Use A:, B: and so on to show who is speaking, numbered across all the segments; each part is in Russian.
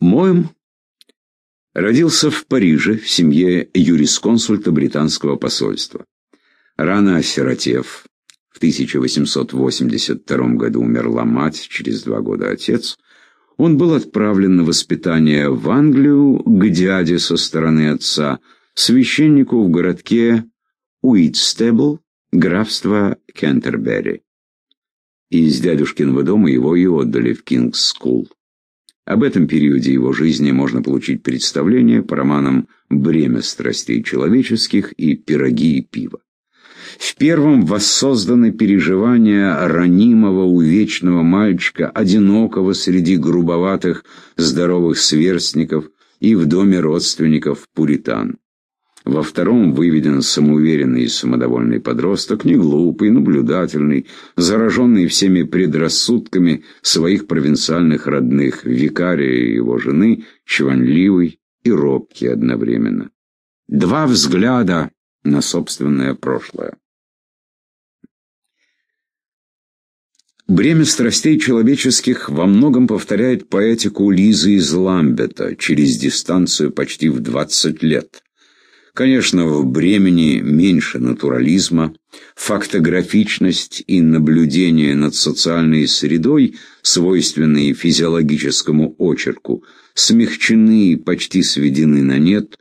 A: Моем родился в Париже в семье юрисконсульта британского посольства. Рано осиротев, в 1882 году умерла мать, через два года отец, он был отправлен на воспитание в Англию к дяде со стороны отца, священнику в городке Уитстебл, графство Кентербери. Из дядюшкиного дома его и отдали в Кингс-скул. Об этом периоде его жизни можно получить представление по романам «Бремя страстей человеческих» и «Пироги и пиво». В первом воссозданы переживания ранимого, увечного мальчика, одинокого среди грубоватых, здоровых сверстников и в доме родственников пуритан. Во втором выведен самоуверенный и самодовольный подросток, не глупый, наблюдательный, зараженный всеми предрассудками своих провинциальных родных, викария и его жены, чванливый и робкий одновременно. Два взгляда на собственное прошлое. Бремя страстей человеческих во многом повторяет поэтику Лизы из Ламбета через дистанцию почти в 20 лет. Конечно, в бремени меньше натурализма, фактографичность и наблюдение над социальной средой, свойственные физиологическому очерку, смягчены и почти сведены на нет,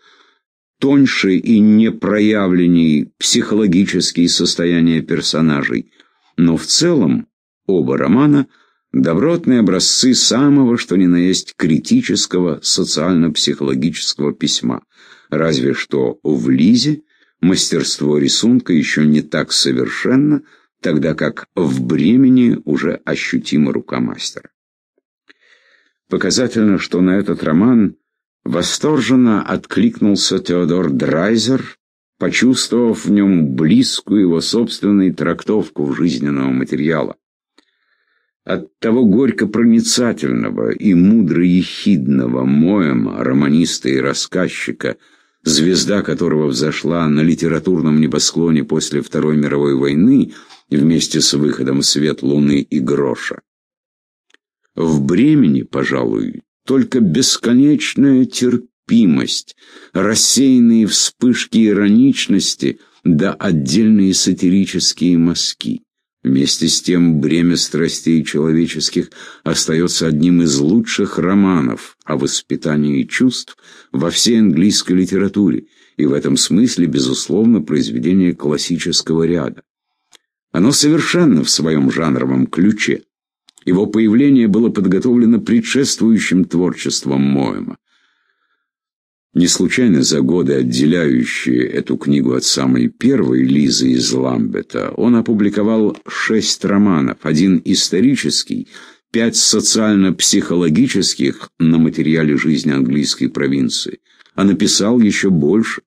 A: тоньше и непроявленней психологические состояния персонажей, но в целом оба романа – добротные образцы самого, что ни на есть, критического социально-психологического письма – разве что в Лизе мастерство рисунка еще не так совершенно, тогда как в Бремени уже ощутима рука мастера. Показательно, что на этот роман восторженно откликнулся Теодор Драйзер, почувствовав в нем близкую его собственной трактовку жизненного материала. От того горько проницательного и мудро ехидного Моэма, романиста и рассказчика, звезда которого взошла на литературном небосклоне после Второй мировой войны вместе с выходом свет Луны и Гроша. В Бремени, пожалуй, только бесконечная терпимость, рассеянные вспышки ироничности да отдельные сатирические мазки. Вместе с тем бремя страстей человеческих остается одним из лучших романов о воспитании чувств во всей английской литературе, и в этом смысле, безусловно, произведение классического ряда. Оно совершенно в своем жанровом ключе. Его появление было подготовлено предшествующим творчеством Моэма. Не случайно за годы, отделяющие эту книгу от самой первой Лизы из Ламбета, он опубликовал шесть романов, один исторический, пять социально-психологических на материале жизни английской провинции, а написал еще больше.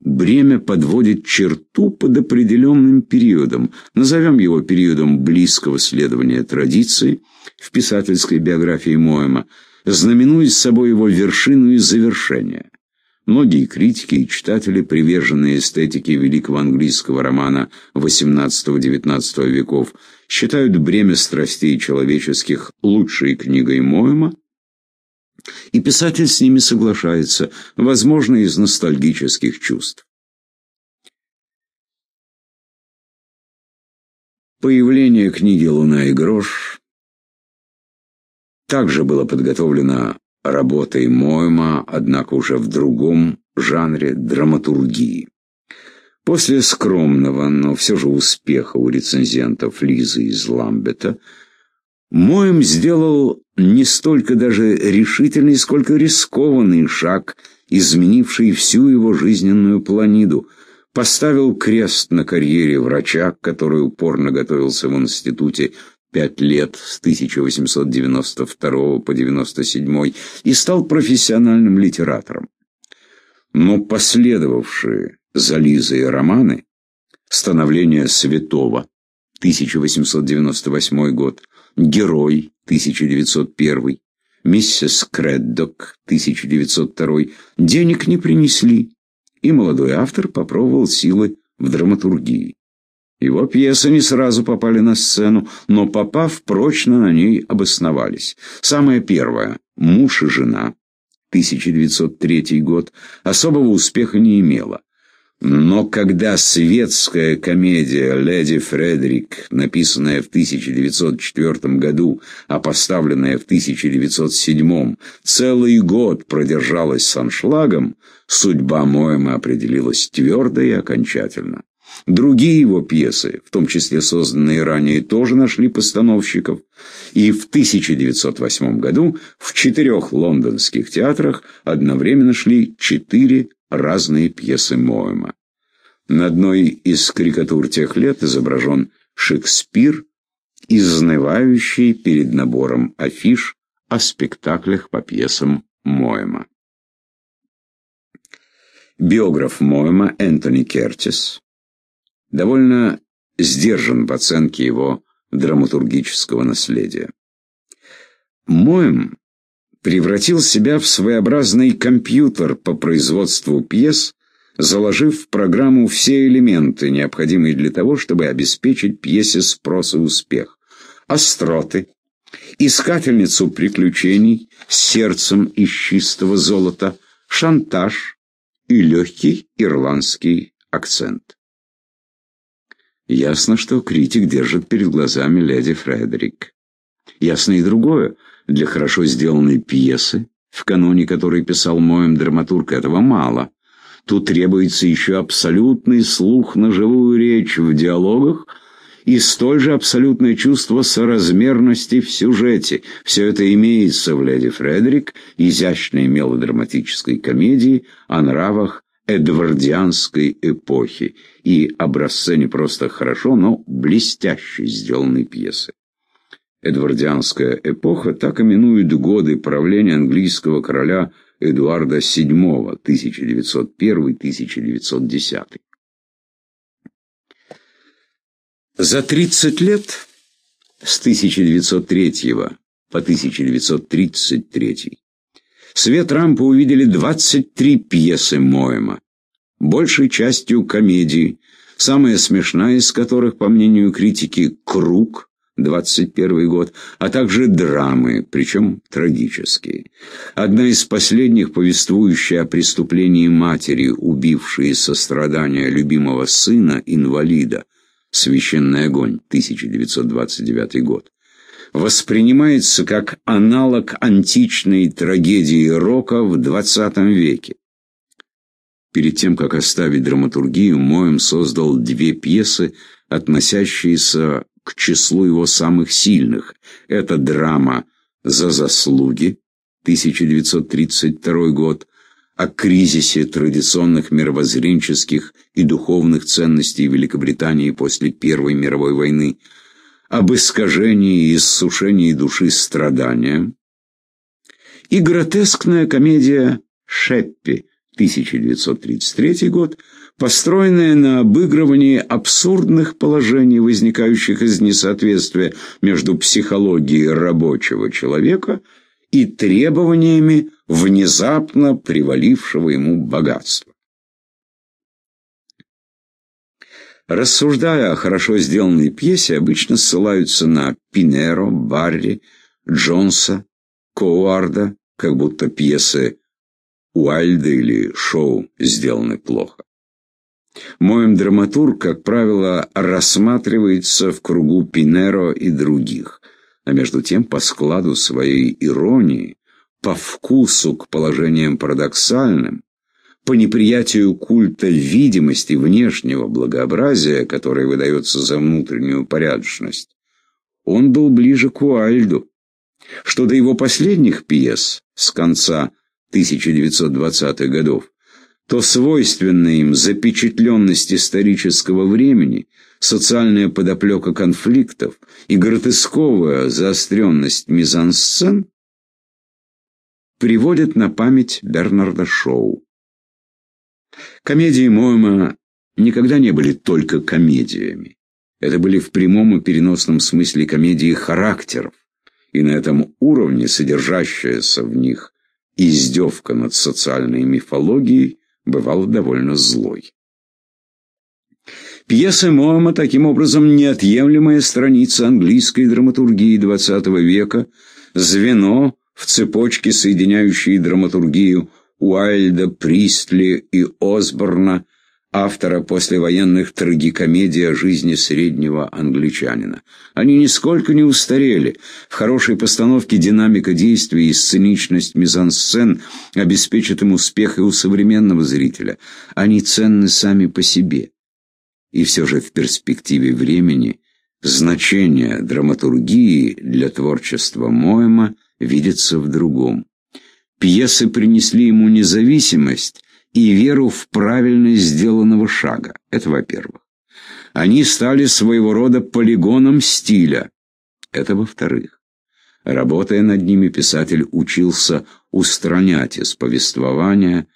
A: Бремя подводит черту под определенным периодом, назовем его периодом близкого следования традиции в писательской биографии Моэма, знаменует собой его вершину и завершение. Многие критики и читатели, приверженные эстетике великого английского романа XVIII-XIX веков, считают «Бремя страстей человеческих» лучшей книгой Моэма, и писатель с ними соглашается, возможно, из ностальгических чувств. Появление книги «Луна и грош» также было подготовлено работой Мойма, однако уже в другом жанре драматургии. После скромного, но все же успеха у рецензентов Лизы из Ламбета, Моем сделал не столько даже решительный, сколько рискованный шаг, изменивший всю его жизненную планиду, поставил крест на карьере врача, который упорно готовился в институте пять лет с 1892 по 97 и стал профессиональным литератором. Но последовавшие за Лизой романы «Становление святого» 1898 год, «Герой» 1901, «Миссис Креддок» 1902 денег не принесли, и молодой автор попробовал силы в драматургии. Его пьесы не сразу попали на сцену, но попав, прочно на ней обосновались. Самая первая «Муж и жена» 1903 год особого успеха не имела. Но когда светская комедия «Леди Фредерик», написанная в 1904 году, а поставленная в 1907, целый год продержалась с аншлагом, судьба Моэма определилась твердо и окончательно. Другие его пьесы, в том числе созданные ранее, тоже нашли постановщиков, и в 1908 году в четырех лондонских театрах одновременно шли четыре разные пьесы Моэма. На одной из карикатур тех лет изображен Шекспир, изнывающий перед набором афиш о спектаклях по пьесам Моэма. Биограф Моэма Энтони Кертис довольно сдержан в оценке его драматургического наследия. Моэм превратил себя в своеобразный компьютер по производству пьес, заложив в программу все элементы, необходимые для того, чтобы обеспечить пьесе спрос и успех. Остроты, искательницу приключений с сердцем из чистого золота, шантаж и легкий ирландский акцент. Ясно, что критик держит перед глазами леди Фредерик. Ясно и другое. Для хорошо сделанной пьесы, в каноне которой писал Моем драматург, этого мало. Тут требуется еще абсолютный слух на живую речь в диалогах и столь же абсолютное чувство соразмерности в сюжете. Все это имеется в «Леди Фредерик», изящной мелодраматической комедии о нравах эдвардианской эпохи и образце не просто хорошо, но блестяще сделанной пьесы. Эдвардианская эпоха так именует годы правления английского короля Эдуарда VII 1901-1910. За 30 лет с 1903 по 1933 свет рампы увидели 23 пьесы Моэма, большей частью комедии, самая смешная из которых, по мнению критики, «Круг», 21 год, а также драмы, причем трагические. Одна из последних, повествующая о преступлении матери, убившей сострадания любимого сына, инвалида, «Священный огонь», 1929 год воспринимается как аналог античной трагедии рока в XX веке. Перед тем, как оставить драматургию, Моем создал две пьесы, относящиеся к числу его самых сильных. Это драма «За заслуги» 1932 год, о кризисе традиционных мировоззренческих и духовных ценностей Великобритании после Первой мировой войны – об искажении и иссушении души страдания, и гротескная комедия «Шеппи» 1933 год, построенная на обыгрывании абсурдных положений, возникающих из несоответствия между психологией рабочего человека и требованиями внезапно привалившего ему богатства. Рассуждая о хорошо сделанной пьесе, обычно ссылаются на Пинеро, Барри, Джонса, Коуарда, как будто пьесы Уайльда или Шоу сделаны плохо. Моем драматург, как правило, рассматривается в кругу Пинеро и других, а между тем по складу своей иронии, по вкусу к положениям парадоксальным, по неприятию культа видимости внешнего благообразия, которое выдается за внутреннюю порядочность, он был ближе к Уайльду. Что до его последних пьес с конца 1920-х годов, то свойственная им запечатленность исторического времени, социальная подоплека конфликтов и гротесковая заостренность мизансцен приводят на память Бернарда Шоу. Комедии Моэма никогда не были только комедиями. Это были в прямом и переносном смысле комедии характеров, и на этом уровне содержащаяся в них издевка над социальной мифологией бывала довольно злой. Пьесы Моэма таким образом неотъемлемая страница английской драматургии XX века, звено в цепочке, соединяющей драматургию Уайльда, Пристли и Осборна, автора послевоенных трагикомедий о жизни среднего англичанина. Они нисколько не устарели. В хорошей постановке динамика действий и сценичность мизансцен обеспечат им успех и у современного зрителя. Они ценны сами по себе. И все же в перспективе времени значение драматургии для творчества Моэма видится в другом. Пьесы принесли ему независимость и веру в правильность сделанного шага. Это во-первых. Они стали своего рода полигоном стиля. Это во-вторых. Работая над ними, писатель учился устранять из повествования,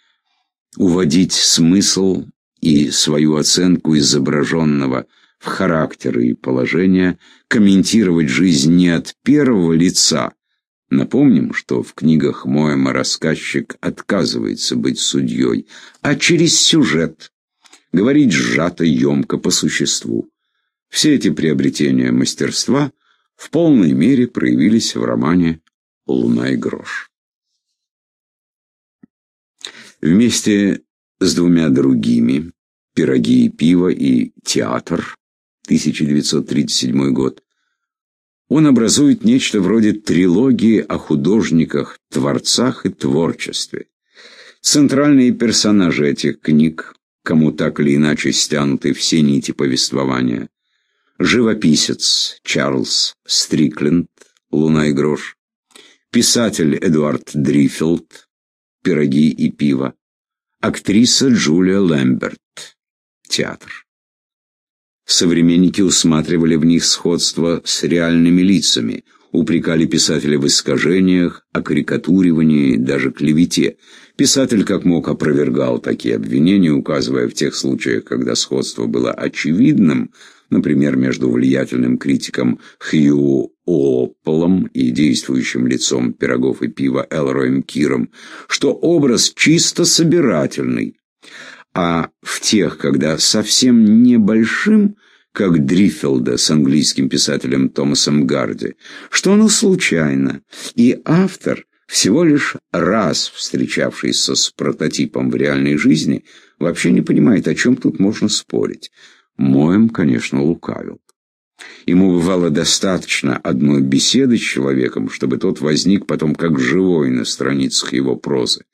A: уводить смысл и свою оценку изображенного в характеры и положения, комментировать жизнь не от первого лица, Напомним, что в книгах Моэма рассказчик отказывается быть судьей, а через сюжет говорить сжато, емко, по существу. Все эти приобретения мастерства в полной мере проявились в романе «Луна и грош». Вместе с двумя другими «Пироги и пиво» и «Театр» 1937 год он образует нечто вроде трилогии о художниках, творцах и творчестве. Центральные персонажи этих книг, кому так или иначе стянуты все нити повествования. Живописец Чарльз Стрикленд, «Луна и грош», писатель Эдуард Дрифилд, «Пироги и пиво», актриса Джулия Лэмберт, театр. Современники усматривали в них сходство с реальными лицами, упрекали писателя в искажениях, окарикатуривании, даже клевете. Писатель как мог опровергал такие обвинения, указывая в тех случаях, когда сходство было очевидным, например, между влиятельным критиком Хью Ополом и действующим лицом пирогов и пива Элроем Киром, что образ чисто собирательный, а в тех, когда совсем небольшим, как Дриффилда с английским писателем Томасом Гарди, что оно случайно, и автор, всего лишь раз встречавшийся с прототипом в реальной жизни, вообще не понимает, о чем тут можно спорить. Моем, конечно, лукавил. Ему бывало достаточно одной беседы с человеком, чтобы тот возник потом как живой на страницах его прозы.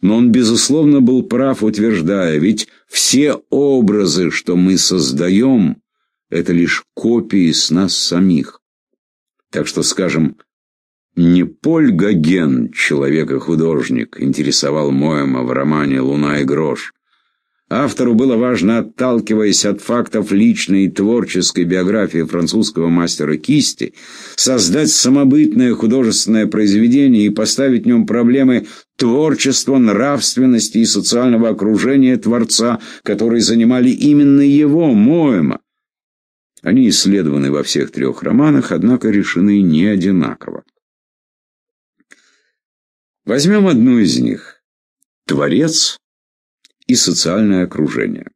A: Но он, безусловно, был прав, утверждая, ведь все образы, что мы создаем, это лишь копии с нас самих. Так что, скажем, не Поль Гоген, человек и художник, интересовал Моэма в романе «Луна и грош», Автору было важно, отталкиваясь от фактов личной и творческой биографии французского мастера кисти, создать самобытное художественное произведение и поставить в нем проблемы творчества, нравственности и социального окружения Творца, которые занимали именно его, Моэма. Они исследованы во всех трех романах, однако решены не одинаково. Возьмем одну из них. Творец и социальное окружение.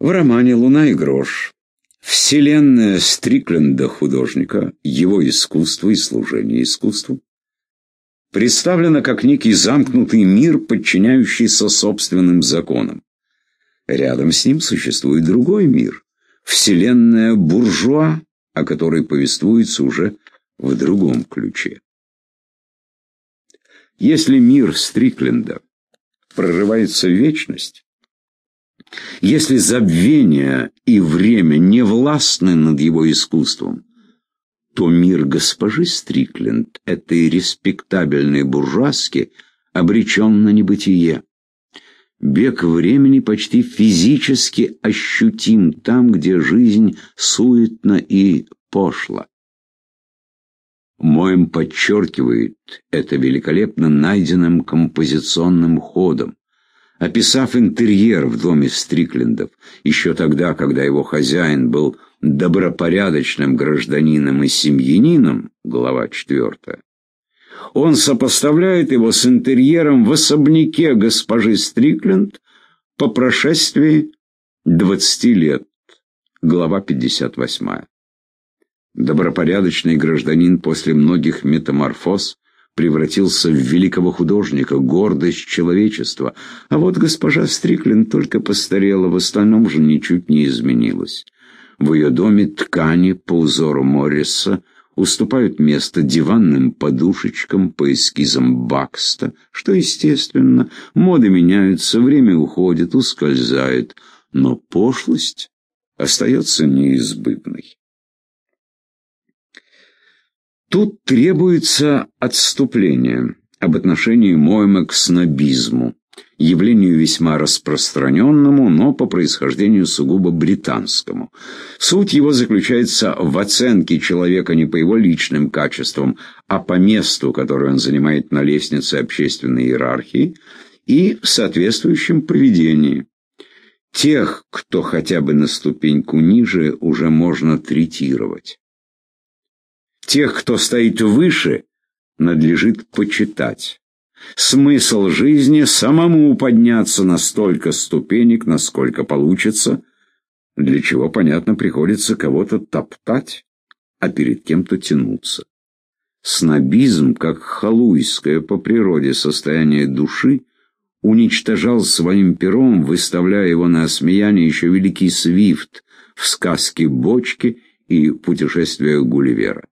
A: В романе «Луна и грош» вселенная Стрикленда художника, его искусство и служение искусству, представлена как некий замкнутый мир, подчиняющийся собственным законам. Рядом с ним существует другой мир, вселенная буржуа, о которой повествуется уже в другом ключе. Если мир Стрикленда прорывается вечность, если забвение и время не властны над его искусством, то мир госпожи Стрикленд, этой респектабельной буржуазки, обречен на небытие. Бег времени почти физически ощутим там, где жизнь суетна и пошла. Моем подчеркивает это великолепно найденным композиционным ходом. Описав интерьер в доме Стриклендов, еще тогда, когда его хозяин был добропорядочным гражданином и семьянином, глава 4, он сопоставляет его с интерьером в особняке госпожи Стрикленд по прошествии 20 лет, глава 58. Добропорядочный гражданин после многих метаморфоз превратился в великого художника, гордость человечества. А вот госпожа Стриклин только постарела, в остальном же ничуть не изменилась. В ее доме ткани по узору Морриса уступают место диванным подушечкам по эскизам Бакста, что естественно. Моды меняются, время уходит, ускользает, но пошлость остается неизбывной. Тут требуется отступление об отношении Моэма к снобизму, явлению весьма распространенному, но по происхождению сугубо британскому. Суть его заключается в оценке человека не по его личным качествам, а по месту, которое он занимает на лестнице общественной иерархии, и в соответствующем поведении. Тех, кто хотя бы на ступеньку ниже, уже можно третировать. Тех, кто стоит выше, надлежит почитать. Смысл жизни — самому подняться на столько ступенек, насколько получится, для чего, понятно, приходится кого-то топтать, а перед кем-то тянуться. Снобизм, как халуйское по природе состояние души, уничтожал своим пером, выставляя его на осмеяние еще великий Свифт в сказке «Бочки» и «Путешествие Гулливера».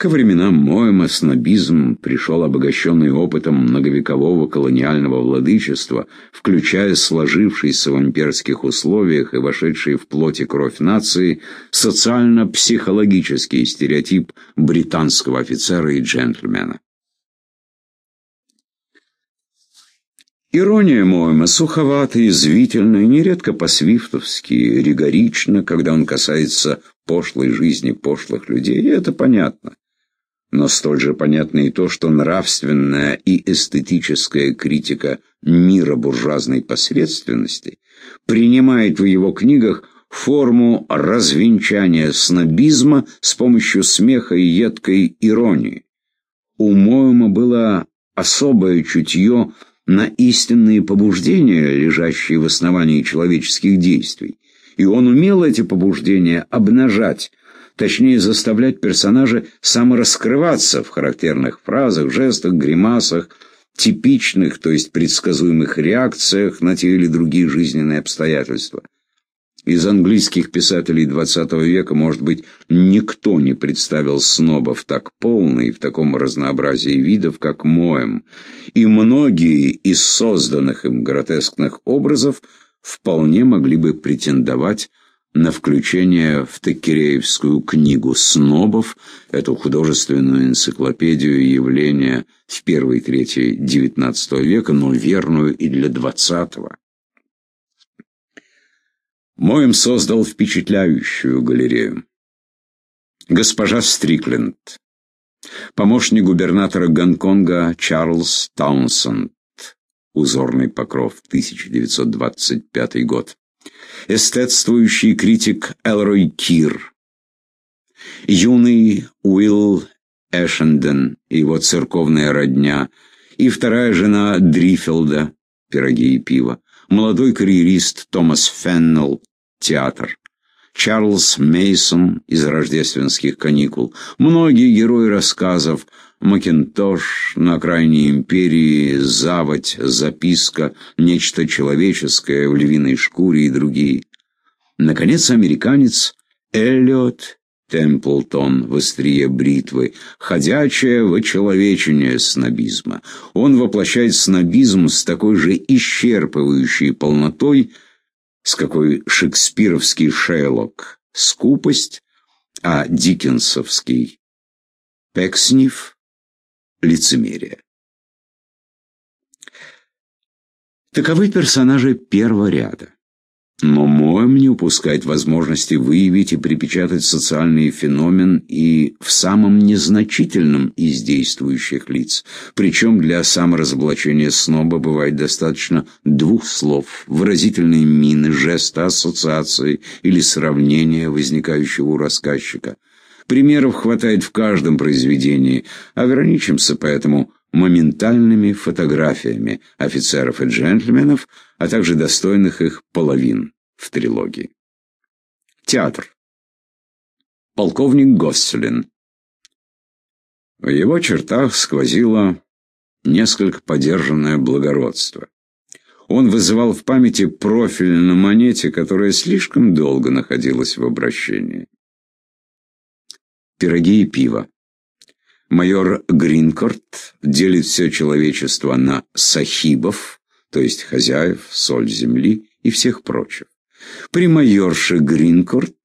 A: Ко временам Моэма снобизм пришел обогащенный опытом многовекового колониального владычества, включая сложившийся в имперских условиях и вошедший в плоть и кровь нации социально-психологический стереотип британского офицера и джентльмена. Ирония Моэма суховата, извительна и нередко по-свифтовски, ригорична, когда он касается пошлой жизни пошлых людей, и это понятно. Но столь же понятно и то, что нравственная и эстетическая критика мира буржуазной посредственности принимает в его книгах форму развенчания снобизма с помощью смеха и едкой иронии. У Моэма было особое чутье на истинные побуждения, лежащие в основании человеческих действий, и он умел эти побуждения обнажать, точнее заставлять персонажа самораскрываться в характерных фразах, жестах, гримасах, типичных, то есть предсказуемых реакциях на те или другие жизненные обстоятельства. Из английских писателей XX века, может быть, никто не представил снобов так полно и в таком разнообразии видов, как Моэм, и многие из созданных им гротескных образов вполне могли бы претендовать на включение в Теккереевскую книгу снобов, эту художественную энциклопедию явления в первой трети XIX века, но верную и для XX. Моем создал впечатляющую галерею. Госпожа Стрикленд, помощник губернатора Гонконга Чарльз Таунсенд, узорный покров, 1925 год эстетствующий критик Элрой Кир, юный Уилл Эшенден и его церковная родня, и вторая жена Дрифилда, пироги и пиво, молодой карьерист Томас Феннелл, театр, Чарльз Мейсон из рождественских каникул, многие герои рассказов, Макинтош на окраине империи, заводь, записка, нечто человеческое в львиной шкуре и другие. Наконец, американец Эллиот Темплтон в острие бритвы, ходячее вычеловечение снобизма. Он воплощает снобизм с такой же исчерпывающей полнотой, с какой шекспировский Шейлок — скупость, а диккенсовский Пекснев — лицемерие. Таковы персонажи первого ряда. Но Моэм не упускает возможности выявить и припечатать социальный феномен и в самом незначительном из действующих лиц. Причем для саморазоблачения сноба бывает достаточно двух слов, выразительной мины, жеста, ассоциации или сравнения, возникающего у рассказчика. Примеров хватает в каждом произведении, ограничимся поэтому моментальными фотографиями офицеров и джентльменов, а также достойных их половин в трилогии. Театр. полковник Госселин. В его чертах сквозило несколько подержанное благородство. Он вызывал в памяти профиль на монете, которая слишком долго находилась в обращении. Пироги и пиво. Майор Гринкорт делит все человечество на сахибов, то есть хозяев, соль земли и всех прочих. При майорше Гринкорт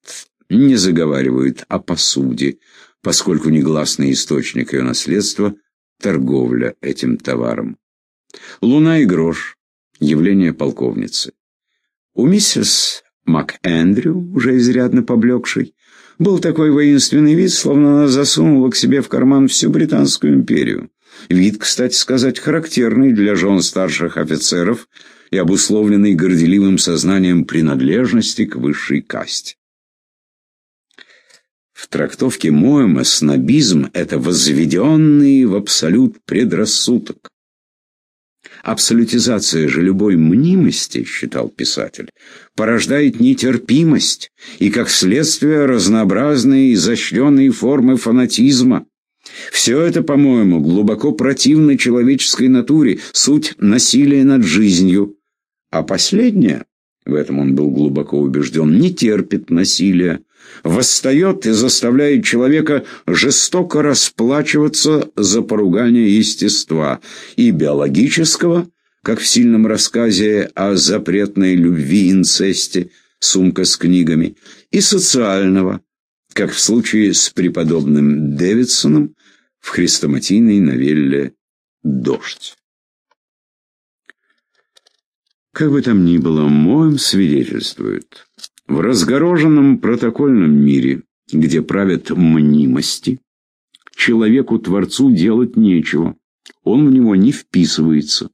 A: не заговаривают о посуде, поскольку негласный источник ее наследства – торговля этим товаром. Луна и грош – явление полковницы. У миссис МакЭндрю, уже изрядно поблекшей, был такой воинственный вид, словно она засунула к себе в карман всю Британскую империю. Вид, кстати сказать, характерный для жен старших офицеров и обусловленный горделивым сознанием принадлежности к высшей касте. В трактовке Моэма снобизм – это возведенный в абсолют предрассудок. Абсолютизация же любой мнимости, считал писатель, порождает нетерпимость и, как следствие, разнообразные изощренные формы фанатизма. Все это, по-моему, глубоко противно человеческой натуре, суть насилия над жизнью. А последнее, в этом он был глубоко убежден, не терпит насилия, восстает и заставляет человека жестоко расплачиваться за поругание естества и биологического, как в сильном рассказе о запретной любви инцесте «Сумка с книгами», и социального, как в случае с преподобным Дэвидсоном в хрестоматийной новелле «Дождь». Как бы там ни было, Моем свидетельствует, в разгороженном протокольном мире, где правят мнимости, человеку-творцу делать нечего, он в него не вписывается.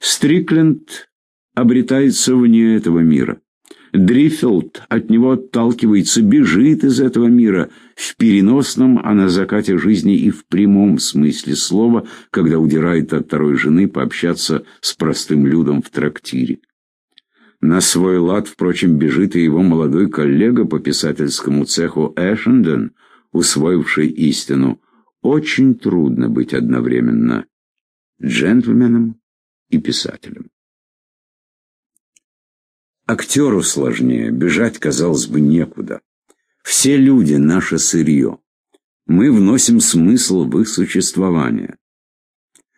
A: Стрикленд обретается вне этого мира. Дриффилд от него отталкивается, бежит из этого мира в переносном, а на закате жизни и в прямом смысле слова, когда удирает от второй жены пообщаться с простым людом в трактире. На свой лад, впрочем, бежит и его молодой коллега по писательскому цеху Эшенден, усвоивший истину. Очень трудно быть одновременно джентльменом и писателем. Актеру сложнее, бежать, казалось бы, некуда. Все люди — наше сырье. Мы вносим смысл в их существование.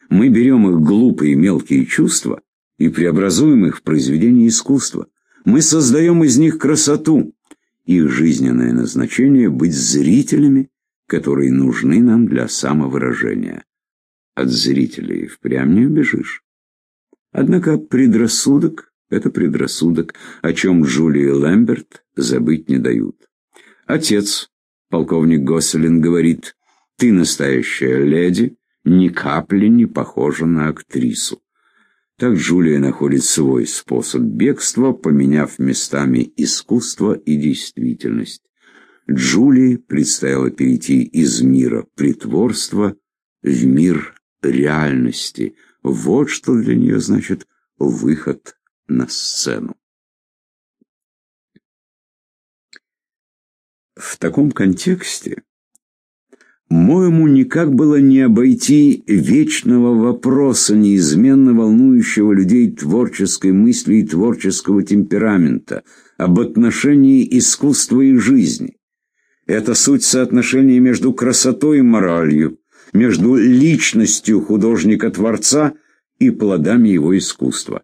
A: Мы берем их глупые мелкие чувства и преобразуем их в произведение искусства. Мы создаем из них красоту. Их жизненное назначение – быть зрителями, которые нужны нам для самовыражения. От зрителей впрямь не убежишь. Однако предрассудок – это предрассудок, о чем Джулии Лэмберт забыть не дают. Отец, полковник Госселин, говорит, «Ты настоящая леди, ни капли не похожа на актрису». Так Джулия находит свой способ бегства, поменяв местами искусство и действительность. Джулии предстояло перейти из мира притворства в мир реальности. Вот что для нее значит выход на сцену. В таком контексте Моему никак было не обойти вечного вопроса, неизменно волнующего людей творческой мысли и творческого темперамента, об отношении искусства и жизни. Это суть соотношения между красотой и моралью, между личностью художника-творца и плодами его искусства.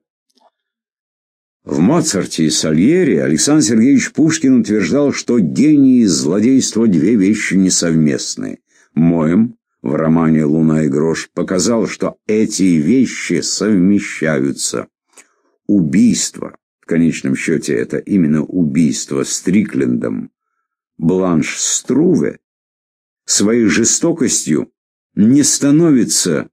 A: В Моцарте и Сальере Александр Сергеевич Пушкин утверждал, что гений и злодейство – две вещи несовместные. Моем в романе «Луна и грош» показал, что эти вещи совмещаются. Убийство, в конечном счете это именно убийство Стриклендом, Бланш Струве, своей жестокостью не становится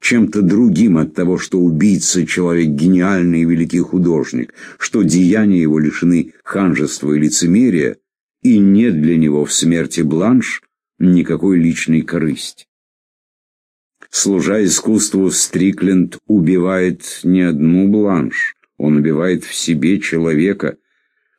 A: чем-то другим от того, что убийца – человек гениальный и великий художник, что деяния его лишены ханжества и лицемерия, и нет для него в смерти Бланш никакой личной корысти. Служа искусству, Стрикленд убивает не одну бланш, он убивает в себе человека,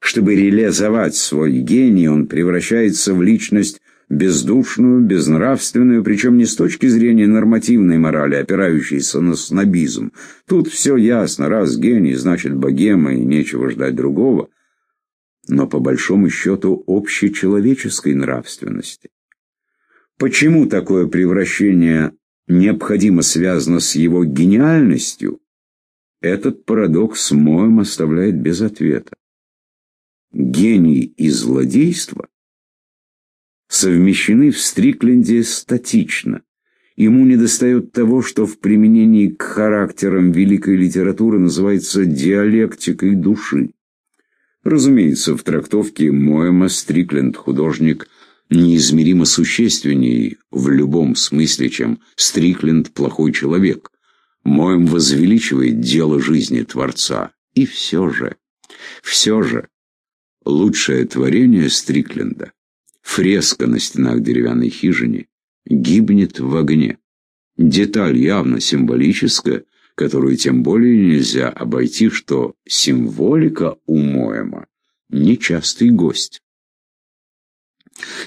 A: Чтобы реализовать свой гений, он превращается в личность бездушную, безнравственную, причем не с точки зрения нормативной морали, опирающейся на снобизм. Тут все ясно, раз гений, значит богема, и нечего ждать другого, но по большому счету общечеловеческой нравственности. Почему такое превращение необходимо связано с его гениальностью, этот парадокс Моем оставляет без ответа. Гений и злодейство совмещены в Стрикленде статично. Ему недостает того, что в применении к характерам великой литературы называется диалектикой души. Разумеется, в трактовке Моэма Стрикленд художник неизмеримо существеннее в любом смысле, чем Стрикленд плохой человек. Моем возвеличивает дело жизни Творца. И все же, все же, лучшее творение Стрикленда Фреска на стенах деревянной хижины гибнет в огне. Деталь явно символическая, которую тем более нельзя обойти, что символика у Моэма – нечастый гость.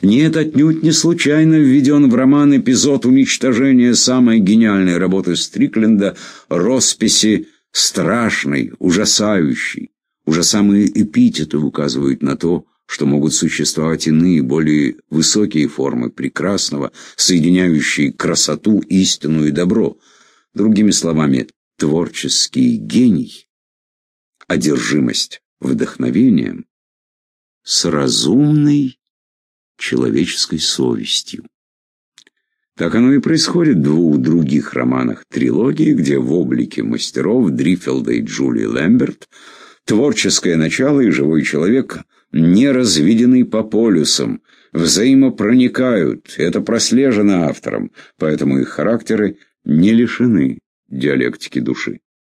A: Нет, отнюдь не случайно введен в роман эпизод уничтожения самой гениальной работы Стрикленда – росписи страшной, ужасающей. Уже самые эпитеты указывают на то, что могут существовать иные, более высокие формы прекрасного, соединяющие красоту, истину и добро. Другими словами, творческий гений, одержимость вдохновением с разумной человеческой совестью. Так оно и происходит в двух других романах трилогии, где в облике мастеров Дриффилда и Джули Лэмберт творческое начало и живой человек – не разведены по полюсам, взаимопроникают, это прослежено автором, поэтому их характеры не лишены диалектики души.